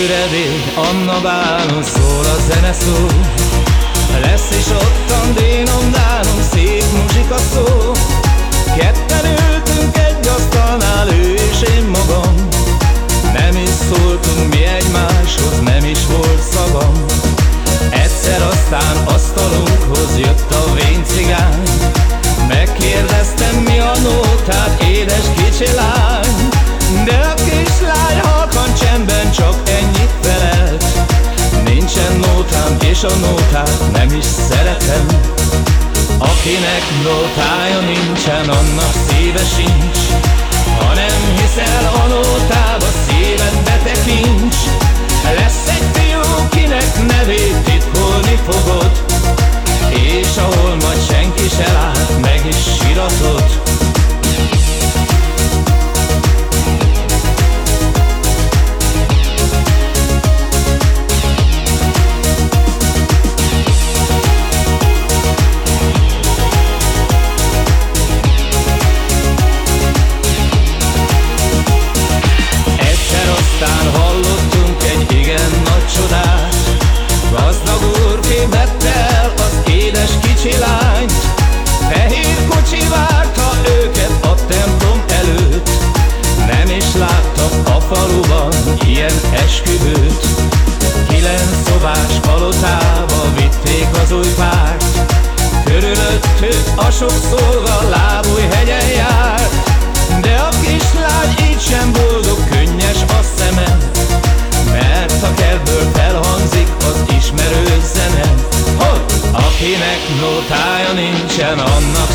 Anna bálon szól a zene szó. Lesz is ottan dénom, dánom, szép muzsika szó. Ketten ültünk egy asztalnál, ő és én magam. Nem is szóltunk mi egymáshoz, nem is volt szavam. Egyszer aztán asztalunkhoz jött a vén cigány Megkérdeztem mi a nótát, édes és a nótát nem is szeretem. Akinek nótája nincsen, annak szíve sincs. Ha nem hiszel a nótába, szíved betekincs Lesz egy fiú, kinek nevét titkolni fogod. És ahol majd senki se lát, meg is siratod Szobás palotába vitték az új párt. Körülöttük a sok szolga lábúj hegyen járt De a kislány így sem boldog, könnyes a szeme Mert a kertből felhangzik az ismerő zene. Akinek nótája nincsen, annak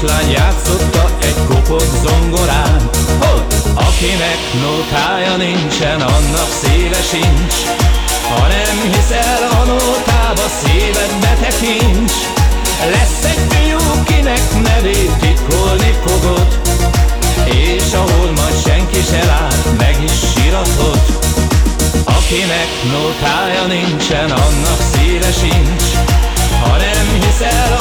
kislány játszotta egy kopott zongorán. Ott, akinek nótája nincsen, annak szíve sincs. Ha nem hiszel a nótába, szíved betekincs Lesz egy fiú, kinek nevét titkolni fogod. És ahol majd senki se lát, meg is siratod Akinek nótája nincsen, annak szíve sincs. Ha nem hiszel